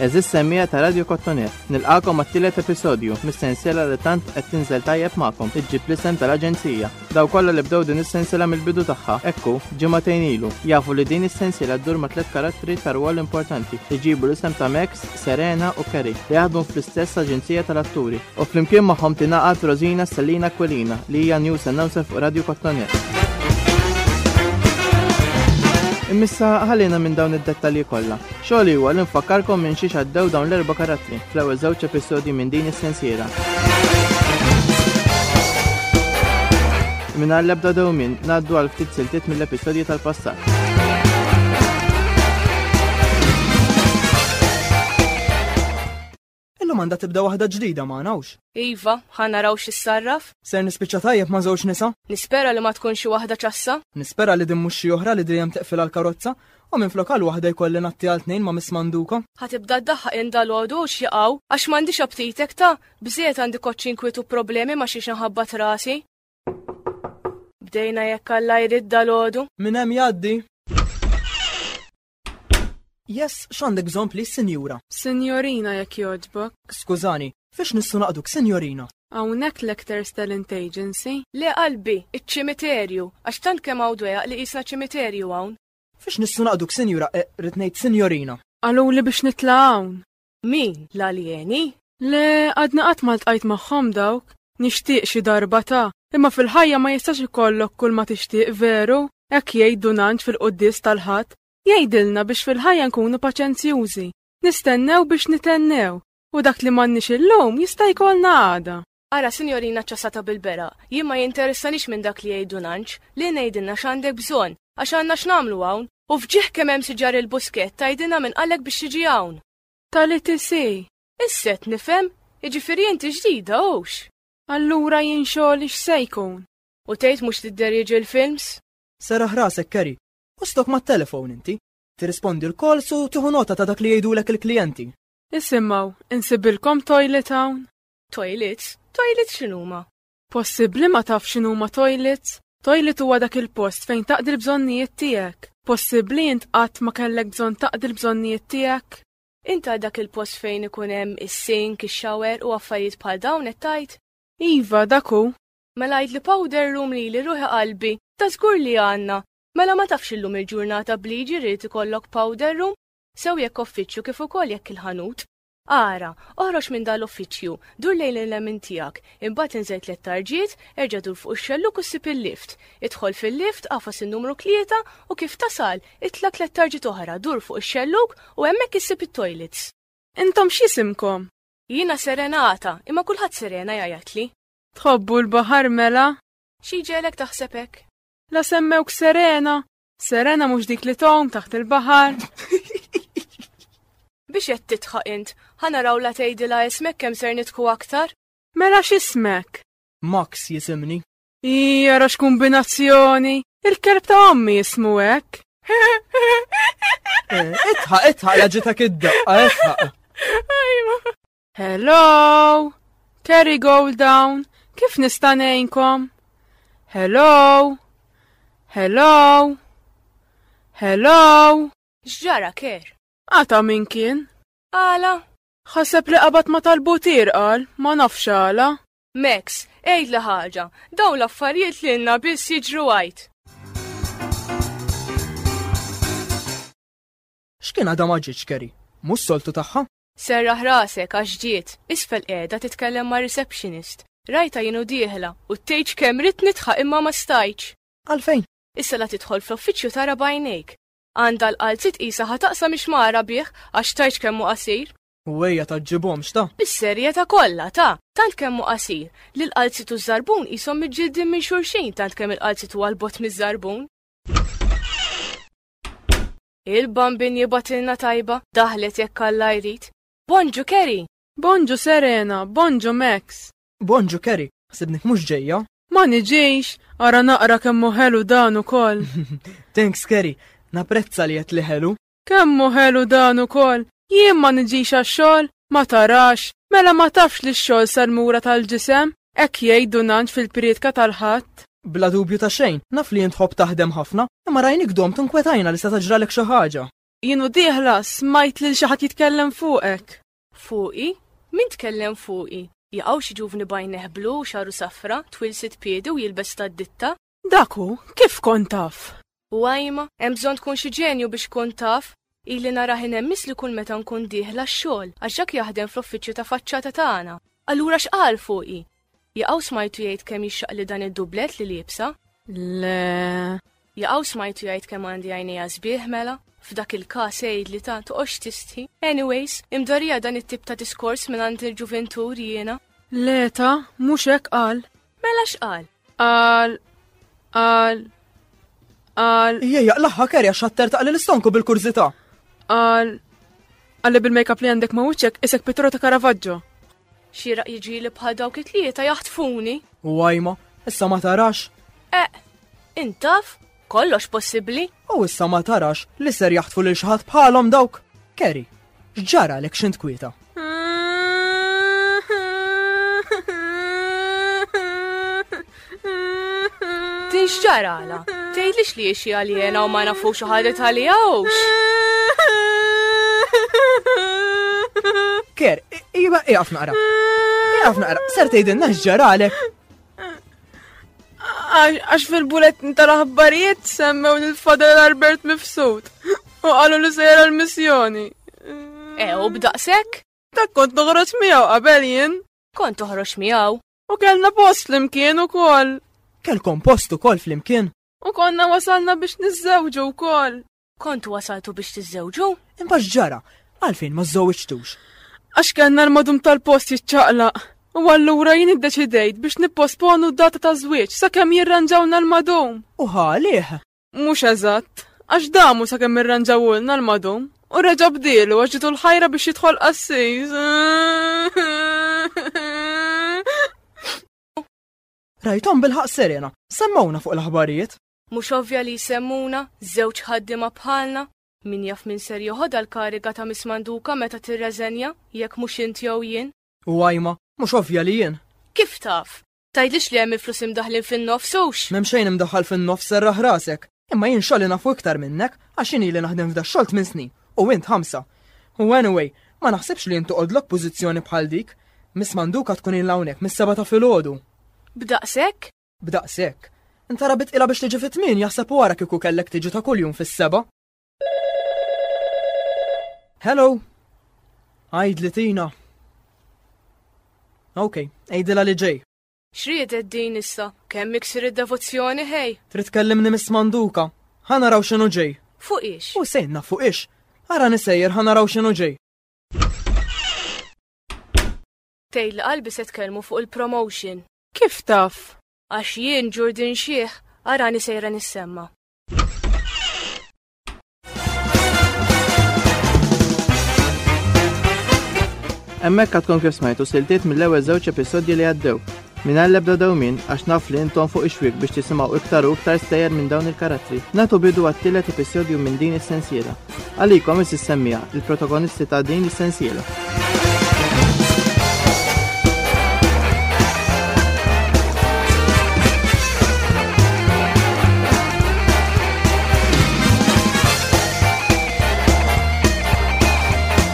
Eżis semmija ta' Radio Kottonet, nilqakom għat-tielet episodju mis-sensiela li tant qed tinżel tajjeb magħkom iġġib l-isem tal-Aġenzija. Dawk kollha li bdew din is-sensiela mill-bidu tagħha, hekk hu, ġimagħtejn ilu, jafu li din is-sensiela ddur ma' tliet karattri ta' rwol importanti li jġibu l-isem ta' Max, Serena u Carrie li jaħdmu fl-istess aġenzija tal-atturi. U flimkien magħhom tingħaqad Rosina Stellina Aquilina li hija news announcer fuq Radju Kottonet. Immissa ħalina minn dawn id-dettalji kollha. Xogħli huwa li nfakkarkom minn xiex għaddew dawn l-erba' karattri fl-ewwel żewġ episodji minn din is-sensiela. Mingħajr l-ebda dewmien ngħaddu għal ftit siltiet mill-episodji tal-passat. Illum għandha tibda waħda ġdida magħna hawnx. Iva, ħa naraw x'issarraf. Ser nispiċċa tajjeb ma' żewġ nisa? Nispera li ma tkun xi waħda ċassa. Nispera li din mhux xi oħra li dejjem teqfil għal karozza u minn flok għal waħda jkolli natti għal tnejn ma' mismanduka. Ħatibda d-daħħa inda l-għodu u xieqaw, għax m'għandix aptitek ta' bżiet għandi koċċin kwitu problemi ma' xiex nħabbat rasi. Bdejna jekk alla jrid dal-għodu. Min hemm jgħaddi? Yes, x'għandek bżonn please, sinjura? Sinjorina jekk jogħġbok. Skużani, fiex nistgħu naqduk, sinjorina? Hawnhekk l-Actors Talent Agency? Le qalbi, iċ-ċimiterju, għax tant kemm hawn dwejaq li qisna ċimiterju hawn. Fiex nistgħu naqduk, sinjura, eh, rrid ngħid sinjorina. Qaluli biex nitla' hawn. Min? L-aljeni? Le, għadni qatt ma ltqajt magħhom dawk. Nixtieq xi darba ta', imma fil-ħajja ma jistax ikollok kull ma tixtieq veru, hekk jgħid Dunanġ fil-quddies tal-Ħadd. Jgħidilna biex fil-ħajja nkunu paċenzjużi, nistennew biex nitennew, u dak li m'għandniex illum jista' jkollna għada. Ara, Sinjorina Ċasata bil-beraq, jien ma jinteressanix minn dak li jgħid Dun Anġ, lil ngħidilna x'għandek bżonn, għax għandna x'nagħmlu hawn, u f'ġieħ kemm hemm siġar il-buskett tgħidilna min qalek biex tiġi hawn. Talit isi! Issa qed nifhem, jiġifieri inti ġdida hux? Allura jien xogħli x'se jkun? U tgħid mhux tidderieġi l-films? Serraħ rasek Kerry, u stok mat-telefon inti. Tirrispondi l-kols u tieħu nota ta' dak li jgħidulek il-klijenti. Isimgħu, insibilkom toilet hawn? Toilets? Toilets x'inhuma? Possibbli ma taf x'inhuma toilets? Toilet huwa dak il-post fejn taqdi l-bżonnijiet tiegħek. Possibbli int qatt ma kellek bżonn taqdi l-bżonnijiet tiegħek? Int għal dak il-post fejn ikun hemm is-sink, ix-shower u affarijiet bħal dawn qed tgħid? Iva, dak hu. Mela għid li powder room lili ruħi qalbi, ta' żgur li għandna. Mela ma tafx illum il-ġurnata b'liġi rrid ikollok powder room, sew jekk uffiċċju kif ukoll jekk il-ħanut. Ara, oħroġ minn dan l-uffiċċju, dur lejn il-lemin tiegħek, imbagħad inżel tliet tarġiet, erġa' dur fuq ix-xellug u ssib il-lift. Idħol fil-lift, agħfas in-numru tlieta u kif tasal, itla' tliet tarġiet oħra, dur fuq ix-xellug u hemmhekk issib it-toilets. Intom x'jisimkom? Jiena Serenata, imma kulħadd Serena jgħajjatli. Tħobbu l-baħar mela? Xi jġegħlek taħseb hekk? La semmewk Serena, Serena mhux dik li tgħum taħt il-baħar. Biex qed titħaq int, ħa naraw la tgħidilha ismek kemm ser nitku aktar? Mela x'ismek? Max jisimni. Ija rax kombinazzjoni, il-kelb ta' ommi jismu hekk. Eh, itħaq, itħaq, laġitak id-daqqa, itħaq. Hello! Terry Gold down, kif nista' ngħinkom? Hello! Hello! Hello! X'ġara ker? Għata min kien? Għala? Ħaseb li qabad ma talbu tirqal, ma nafx għala. Max, ejd li ħaġa, daw l-affarijiet li għanna biss jiġru għajt. X'kien għadha ma ġietx Keri? Mhux soltu tagħha? Serraħ rasek għax ġiet, isfel qiegħda titkellem ma' receptionist. Rajta jienu dieħla u tgħidx kemm rid nidħaq imma ma stajtx. Għalfejn? Issa la tidħol fl-uffiċċju tara bajnejk. Għandha l-qalzi tqisa ħa taqsam ix-xmara bih għax tajx kemm hu qasir. U ejja ta' ġibhomx ta'. Bis-serjetà kollha ta' tant kemm hu qasir li l-qalzi tu żarbun qishom miġġiddin minn xulxin tant kemm il-qalzi tu għal bot miż-żarbun. Il-bambin jibatilna tajba, daħlet jekk Alla jrid. Bonġu Kerry! Bonġu Serena, bonġu Max! Bonġu Kerry, sibnik mhux ġejja? Ma niġix, ara naqra kemm ħelu dan ukoll. Thanks Kerry, naprezza li qed li ħelu. Kemm ħelu dan ukoll, jien ma niġix għax-xogħol, ma tarax, mela ma tafx li x-xogħol sal-mura tal-ġisem, Hekk jgħid Dunant fil-Prietka tal-Ħadd. Bla dubju ta' xejn, naf li int tħobb taħdem ħafna, imma rajnik domt u nkwetajna li seta' ġralek xi ħaġa. Jien u dieħla smajt lil xi ħadd jitkellem fuqek. Fuqi? Min tkellem fuqi? Jaqgħu xi ġuvni b'għajnejh blu u xagħru safra, twil sitt piedi u jilbes tad-ditta, Dak hu, kif kont taf? Wajma, hemm bżonn tkun xi ġenju biex tkun taf. Ili narah inhemmis li kull meta nkun dieħla x-xogħol, għax dak jaħdem fl-uffiċċju ta' faċċata tagħna. Allura x'qal fuqi? Jaqaw smajtu jgħid kemm jixxaqli dan id-dublett li liebsa? Le. Jaqaw smajtu jgħid kemm għandi għajnejha sbieħ mela? F'dak il-każ għidli ta' toqgħodx tistħi. Anyways, imdarija dan it-tip ta' diskors minn għand il-ġuventur jiena. Le ta, mhux hekk qal. Mela x'qal? Għal, għal, għal. Ija, jaqlaħħa kerja xatter taqli l-istonku bil-kurzita. Għal, għalli bil-makeup li għandek ma' uċek isek pittura ta' Caravaggio. Xira jiġi li bħal dawk it-tlieta jaħtfuni. U għajma, issa ma tarax. Eh, intaf, Kollox possibbli. U issa ma tarax li ser jaħtfu lil xi ħadd bħalhom dawk? Kerry, x'ġara lek xint kwieta? Tix ġarala, tgħidlix li xi għaljena u ma nafux ħadet għalijawx. Ker, iba iqaf naqra. Iqaf naqra, ser tgħidilna x'ġaralek. Għax fil-bulettin tal-aħbarijiet semmew l fadel Albert Mifsud u qalu li sejra l-missjoni. Ew, b'daqsek? Dak kont noħroġ miegħu qabel jien. Kont toħroġ miegħu. U kellna post flimkien ukoll. Kellkom post ukoll flimkien? U konna wasalna biex niżżewġu wkoll. Kontu wasaltu biex tiżżewġu? Imma x'ġara? Għalfejn ma żżewġtux? Għax kellna l-madum tal-post jiċċaqlaq. U allura jien iddeċidejt biex nipposponu d-data ta' żwieġ sakemm jirranġawna l-madum. U ħalih? Mhux eżatt, għax damu sakemm irranġawulna l-madum. U reġa' bdielu għax ġitu l-ħajra biex jidħol qassis. Rajtom bil-ħaq serena, semmawna fuq l-aħbarijiet. Mhux ovvja li jsemmuna, żewġ ħaddiema bħalna? Min jaf min ser joħodha l-kariga ta' Miss Manduka meta tirreżenja, jekk mhux int jew jien? U Għajma, Mhux ovvja li jien? Kif taf? Tgħidlix li hemm il-flus imdaħħlin fin-nofs hux? M'hemm xejn imdaħħal fin-nofs serraħ rasek. Imma jien xogħli nafu iktar minnek għax jien ili naħdem f'da xogħol tmien snin u int ħamsa. U anyway, ma naħsibx li int toqgħodlok pożizzjoni bħal dik. Miss Manduka tkun ilha hawnhekk mis-seba' ta' filgħodu. B'daqshekk? B'daqshekk. Int ara bitqilha biex tiġi fit-tmien jaħseb u ara kieku kellek tiġi ta' kuljum fis-seba'. Hello. Għidli Tina. Ok, għidilha li ġej. X'riedet din issa? Kemm iksir id-devozzjoni ħej? Trid kellimni Miss Manduka. Ħa naraw x'inhu ġej. Fuq ix? U sejna fuq ix. Ara nisejjer ħa naraw x'inhu ġej. Tgħid li qalbi se tkellmu fuq il-promotion. Kif taf? Għax jien Ġurdin Xieh arani sejra nissemma. Emmek għadkom kif smajtu siltiet mill-ewwel żewġ episodji li għaddew. Mingħajr l-ebda dewmien, għax naf li intom fuq ix-xwiek biex tisimgħu iktar u iktar stejjer minn dawn il-karattri, nagħtu bidu għat-tielet episodju minn din is-sensiela. Għalikom is issemmija il-protagonisti ta' din is-sensiela.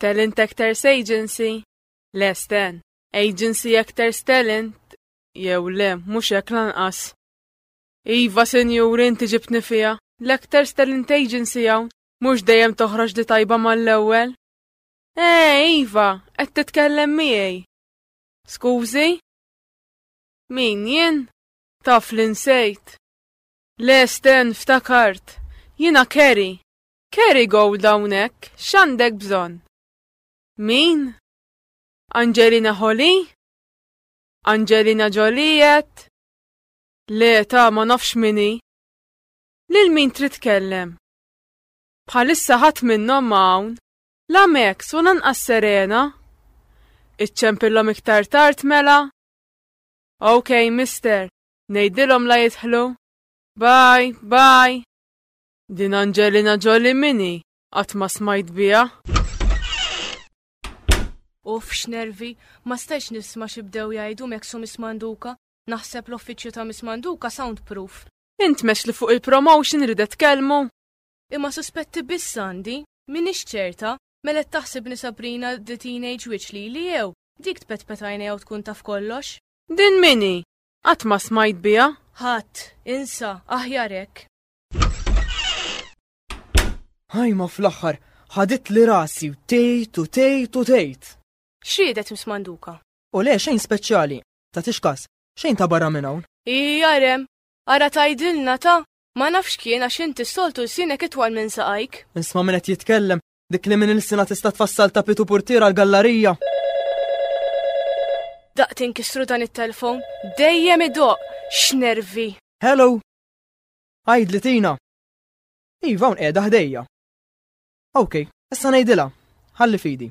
Talent Actors Agency, l-Esten. Agency Actors Talent, jew le, mhux hekk lanqas. Iva, senjur, inti ġibtni fija. L-Actors Talent Agency hawn, mhux dejjem toħroġ li tajba mal-ewwel. Eh, Iva, qed titkellem miegħi. Skużi? Min jien? Taf li nsejt. Le, Sten, ftakart. Jiena Kerry. Kerrygold hawnhekk x'għandek bżonn? Min? Angelina Ħoli? Angelina Ġolijet? Le ta' ma nafx mini. Lil min trid tkellem? Bħalissa ħadd minnhom ma' hawn, la Max u lanqas Serena. Iċċempilhom iktar tard mela? Ok, mister, ngħidilhom la jidħlu. Bye, bye. Din Angelina Jolie min hi? Qatt ma smajt biha. Uff x'nervi, ma stajtx nisma' xi bdew jgħidu Meksu Miss Manduka, naħseb l-uffiċċju ta' Miss Manduka soundproof. Int mex li fuq il-promotion ridet tkellmu? Imma suspetti biss għandi, minix ċerta, mela qed taħsibni Sabrina the Teenage Witch li li jew dik tpetpet għajnejha u tkun taf kollox. Din mini? Qatt ma smajt biha. Ħadd, insa, aħjar hekk. Ħajma fl-aħħar ħadit li rasi u tejt u tejt u tejt. Xriedet Miss Manduka? U le xejn speċjali, ta' tixkas, xejn ta' barra minn hawn. Ijarem, ara tajdilna ta' ma nafx kien għax inti soltu l-sinek itwal minn saqajk. Nisma' minn qed jitkellem, dik li minn il-sina tista' tfassal ta' pitu portiera l-gallarija. Daqt inkisru dan it-telfon, dejjem idoq, x'nervi. Hello, Għidli Tina! Iva hawn qiegħda ħdejja. Ok, issa ngħidilha. Ħalli fidi.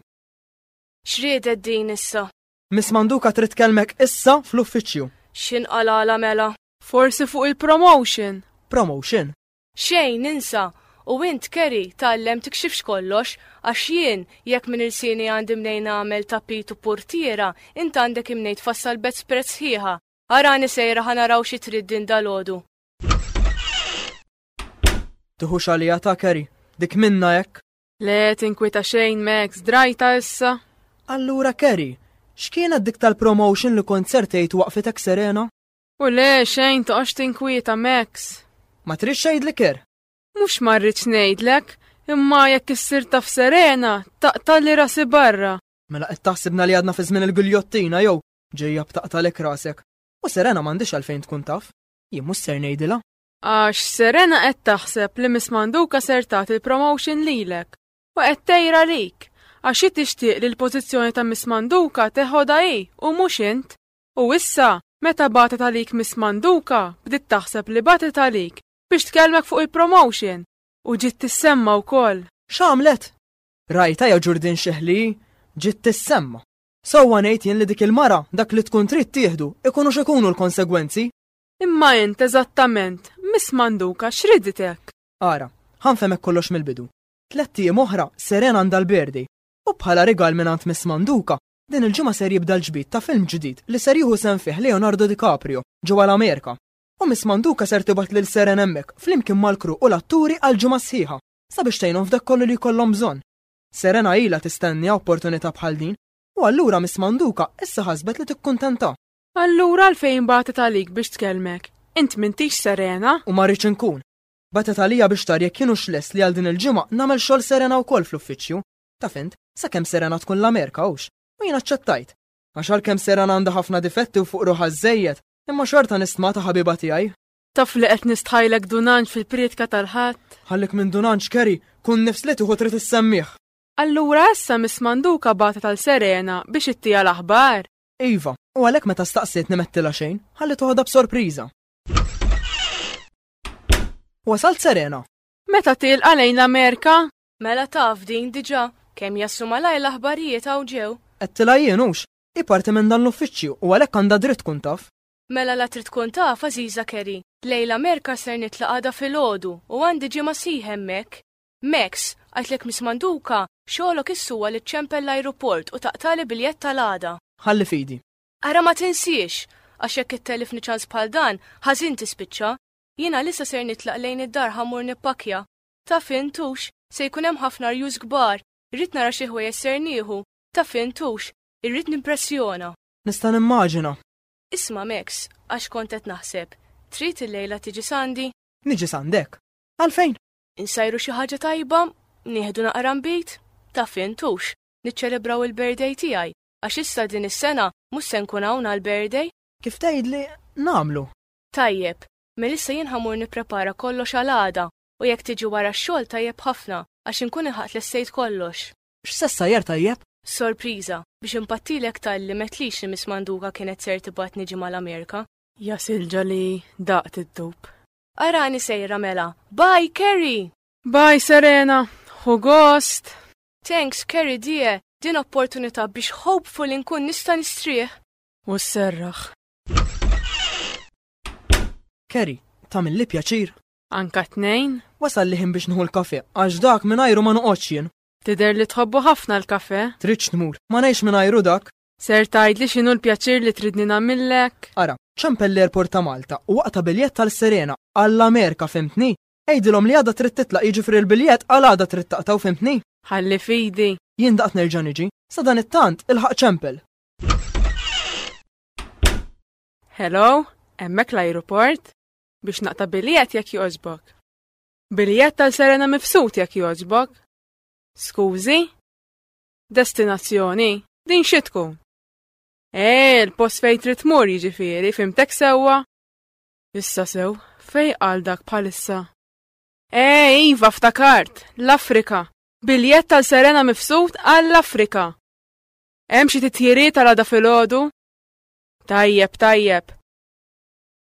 X'riedet din issa? Miss Manduka trid kelmek issa fl-uffiċċju. X'in qalala mela? Forsi fuq il-promotion. Promotion? Xejn ninsa, u int Kerry tallem tikxifx kollox għax jien jekk minn ilsini għandi mnejn nagħmel tapit u portiera int għandek imnejt fassal bezz prezz ħieħa Arani sejra ħa naraw xi trid din dalgħodu. Tiħux għalija ta' Kerry, dik minna hekk? Le, tinkwita xejn Max, drajta issa. Allura Kerry, x'kienet dik tal-promotion li konzertejt waqfitek serena? U le, xejn toqgħodx tinkwita Max. Ma tridx xejd li ker? Mhux ma rridx ngħidlek, imma jekk issir taf serena, taqtali rasi barra. Mela qed taħsibna li għadna fi żmien il-giljottina jew Ġejja b'taqtalek rasek. U Serena m'għandhiex għalfejn tkun taf. Jien mhux ser ngħidilha. Għax Serena qed taħseb li Miss Manduka ser tagħti l-promotion lilek u qed tejra lik għax hi tixtieq li l-pożizzjoni ta' Miss Manduka teħodha hi u mhux int. U issa meta bagħtet għalik Miss Manduka bdiet taħseb li bagħtet għalik biex tkellmek fuq il-promotion u ġiet tissemma wkoll. X'għamlet? Rajta ja Ġurdin Xeħli ġiet tissemma. Sewwa ngħid jien li dik il-mara, dak li tkun trid tieħdu, ikunu x'ikunu l-konsegwenzi. Imma int eżattament, Miss Manduka, x'ridit hekk? Ara, ħa nfehmek kollox mill-bidu. Tlett ijiem oħra Seren għandha l-birthday u bħala rigal mingħand Miss Manduka, din il-ġimgħa ser jibda l-ġbid ta' film ġdid li ser jieħu sehem fih Leonardo DiCaprio ġewwa l-Amerika. U Miss Manduka ser tibgħat lil Seren hemmhekk flimkien mal-crew u l-atturi għal ġimgħa sħiħa sabiex tgħinhom f'dak kollu li jkollhom bżonn. Serena ilha tistenniha opportunità bħal din, u allura Miss Manduka issa ħasbet li tikkuntentha. Allura għalfejn bagħtet għalik biex tkellmek? Int m'intix Serena? U ma rridx inkun. Bagħtet għalija biex tara jekk kienux lest li għal din il-ġimgħa nagħmel xogħol Serena wkoll fl-uffiċċju, taf int, sakemm Serena tkun l-Amerika hux, u jien aċċettajt. Għax għalkemm Serena għandha ħafna difetti u fuq ruħha żżejjed, imma xorta nistmata ħabiba tiegħi. Taf li qed nistħajlek Dunanġ fil-prietka tal-Ħadd? Ħallik minn Dunanġ Kerry, kun nifs li tieħu trid issemmih. Allura issa Miss Manduka bagħtet għal Serena biex ittiha l-aħbar? Iva, u għalhekk meta staqsietni mettilha xejn, ħalli toħodha b'sorpriża. Wasalt Serena. Meta tilqa' lejn l-Amerika? Mela taf din diġà kemm jassu malaj l-aħbarijiet hawn ġew. Qed tilha jien hux, hi parti minn dan l-uffiċċju u għalhekk għandha dritt tkun taf. Mela la trid tkun taf għażiża Kerry, lejn l-Amerika ser nitlaq għada filgħodu u għandi ġimgħa sħiħ hemmhekk. Max, għidtlek Miss Manduka, xogħlok issu huwa li ċċempel l-ajruport u taqtagħli biljett tal-għada. Ħalli f'idi. Ara ma tinsiex! Għax jekk ittellifni ċans bħal dan, ħażin tispiċċa. Jien għalissa ser nitlaq lejn id-dar ħa mmur nippakkja. Taf int hux, se jkun hemm ħafna rjus kbar, irrid nara xi ħwejjeġ ser nieħu, taf int hux, irrid nimpressjona. Nista' nimmaġina. Isma' Max, għax kont qed naħseb, trid illejla tiġi s'għandi? Niġi s'għandek? Għalfejn? Insajru xi ħaġa tajba, nieħdu naqra nbid, taf intux, niċċelebraw il-birthday tiegħi, għax issa din is-sena mhux se nkun hawn għall-birthday. Kif tgħidli nagħmlu? Tajjeb, Melissa jien ħamur nipprepara kollox għal għada u jekk tiġi wara x-xogħol tajjeb ħafna għax inkun ilħaqt lessejt kollox. X'se ssajjar tajjeb? Sorpriża, biex inpattilek talli m'għedtlix li Miss Manduka kienet ser tibgħatni ġimgħa l-Amerika. Ja Silġa li daqt id-dub. Arani sejra mela. Bye, Kerry! Bye, Serena! Ħu gost! Thanks, Kerry dear, din opportunità biex hopefully nkun nista' nistrieħ. U sserraħ. Kerry, tagħmilli pjaċir? Anka tnejn? Wasal li ħin biex nħu l-kafe, għax dak minn ajru ma noqgħodx jien. Tidher li tħobbu ħafna l-kafe? Tridx tmur, ma ngħix minn ajru dak? Ser tgħidli x'inhu l-pjaċir li tridni nagħmillek? Ara, ċempel l-airport ta' Malta u aqta' biljett għal Serena, għall-Amerika fimtni? Għidilhom li għada trid titlaq jiġifieri l-biljett għal għada trid taqtgħu fimtni? Ħalli fidi. Jien daqt nerġa' niġi, sa dan it-tant ilħaq ċempel. Hello, hemmhekk l-ajruport? Biex naqta' biljett jekk jogħġbok. Biljett tal Serena Mifsud jekk jogħġbok. Skużi? Destinazzjoni, din xi tkun? Eh, l-post fejn trid tmur jiġifieri fimtek sewwa? Issa sew, fej għal dak bħalissa? Eh, iva ftakart, l-Afrika. Biljett tal Serena Mifsud għall-Afrika. Hemm xi titjiriet għal għada filgħodu? Tajjeb, tajjeb.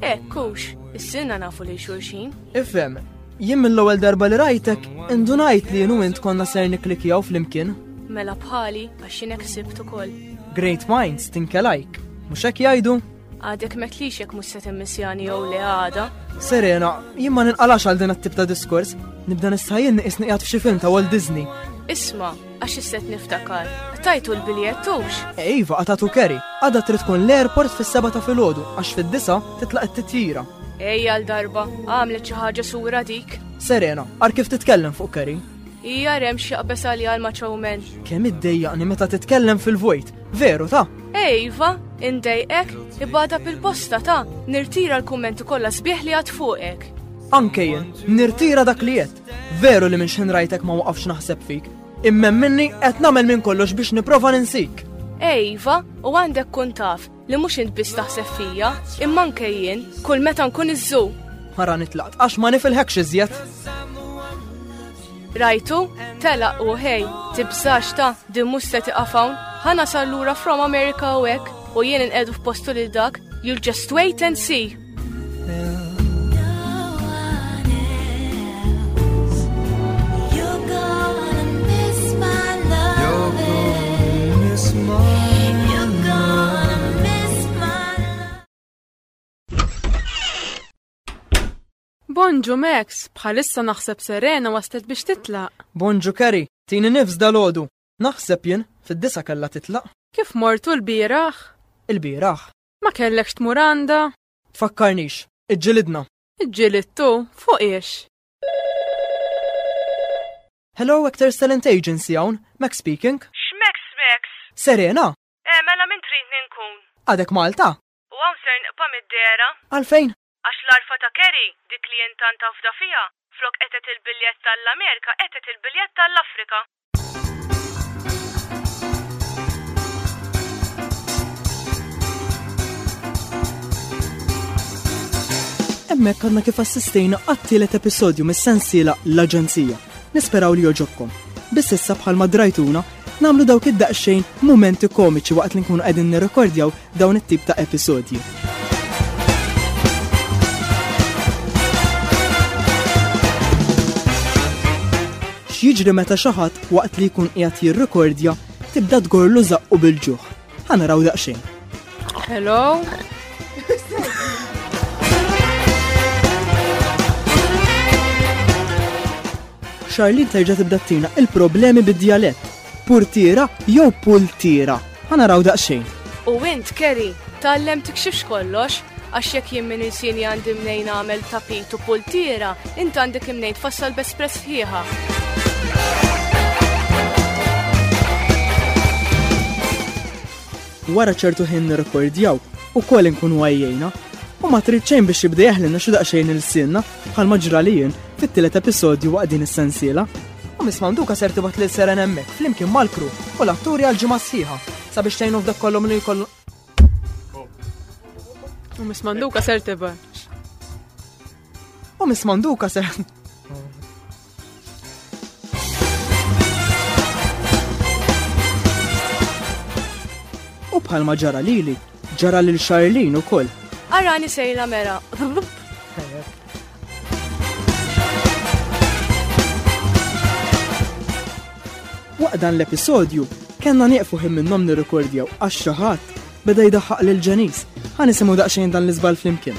Hekk hux, issilna nafu lil xulxin. Ifhem, jien mill-ewwel darba li rajtek, indunajt li jenu int konna ser niklikjaw flimkien. Mela bħali għax jinek sibt ukoll. Great minds tinkelajk, mhux hekk jgħidu? Għadek metlix jekk mhux se timmisjani jew le għada. Serena, jien ma ninqalax għal din it-tip ta' diskors, nibda nistħajjin niqis niqgħad f'xi film ta' Walt Disney. Isma', Għax isset niftakar. Tajtu l-biljett hux? Eh, iva, għatatu Kerry. Għada trid tkun l-airport fis-seba ta' filgħodu għax fid-disa titlaq it-titjira. Ej għal darba, għamlet xi ħaġa sura dik. Serena, għar kif titkellem fuq Kerry? Ija rem xieqbes għalli għal maċawmen. Kem id-dejjaqni meta titkellem fil-vojt, veru ta? Ejva, indejqek, ibada pil-posta ta, nirtira l-kummenti kollha sbieħ li għad fuqek. Anke jien, nirtira dak li jett. Veru li minn x'ħin rajtek ma waqafx naħseb fik. Imma minni qed nagħmel minn kollox biex nipprova ninsik. Ej, Iva, u għandek kun taf li mhux int biss taħseb fija, imma anke jien kull meta nkun iżżu. Ħara nitlaqt għax ma nifilħekx iżjed. Rajtu, telaq u hej, tibżax ta' din mhux se tiqaf hawn, ħana sal lura from America u hekk, u jien inqedu f'postu lil dak, you'll just wait and see. Bonġu Max, bħalissa naħseb Serena waslet biex titlaq. Bonġu Kerry, tini nifs dal-ħodu. Naħseb jien, fid-disa kalla titlaq. Kif mortu l-biraħ? Il-biraħ, Ma kellekx tmur għandha? Tfakkarnix, iġġilidna. Iġġilidtu, fuq iex? Hello, Actors Talent Agency hawn, Max speaking. X'Max Max? Serena? Eh, mela min trid ninkun? Għadek Malta? U hawn ser nqpa' mid-dehra? Għalfejn? Għax l-għarfa ta' Kerry, dik li int tant tafda fiha, flok qetet il-biljett għall-Amerika qetet il-biljett għall-Afrika. Hemmhekk għandna kif assistejna għat-tielet episodju mis-sensiela l-Aġenzija. Nisperaw li joġobkom. Biss issa bħalma drajtuna nagħmlu dawk id-daqsxejn mumenti komiċi waqt li nkunu qegħdin nirrekordjaw dawn it-tip ta' episodji. x'jiġri meta xi ħadd waqt li jkun qiegħed jirrekordja tibda tgorlu żaqqu bil-ġuħ. Ħa naraw daqsxejn. Hello. Charlene terġa' tibda tina il-problemi bid-djalett Purtiera jew pultiera? Ħa naraw daqsxejn. U int, Kerry, tgħallem tikxifx kollox, għax jekk jien minn insieni għandi mnejn għamel tapit u pultiera, int għandek imnejn tfassal b'espress sħiħa. wara ċertu ħin nirrekordjaw u koll nkunu għajjena u ma trid xejn biex jibda jeħlilna xi daqsxejn il-sinna Bħalma ġra li jien, fit-tielet episodju waqt din is-sensiela, U Miss Manduka ser tibgħat lil Seren hemmhekk flimkien mal-kru u l-atturi għal ġimgħa sħiħa sabiex tgħinu f'dak kollu milli jkollu. U Miss Manduka ser tibgħat. U Miss Manduka ser. U bħalma ġara lili, ġara lil Charlene ukoll. Arani sejla mera. Waqt dan l-episodju, kellna nieqfu ħin minnhom nirrikordjaw għax xi ħadd beda jdaħħaq lil ġenis. Ħa nisimgħu daqsxejn dan l-iżbal flimkien.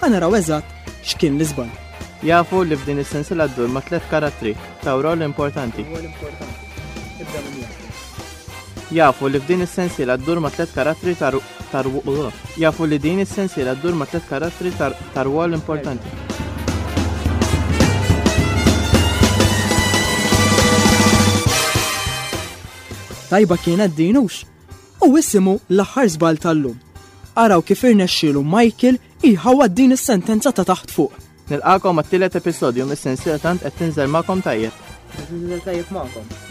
Ħa naraw eżatt x'kien l-iżball. Jafu li f'din is-sensiela ddur ma' tliet karattri ta' rol importanti. Jafu li f'din is-sensiela ddur ma' tliet karattri ta' Jafu li din is-sensiela ddur ma' tliet karattri ta' rwol importanti. Tajba kienet din hux? U isimgħu l-aħħar żball tal-lum. Araw kif irnexxielu Michael jħawwad din is-sentenza ta' taħt fuq. Nilqakom għat-tielet episodju mis-sensiela tant qed tinżel magħkom tajjeb. Qed ninżel tajjeb magħkom.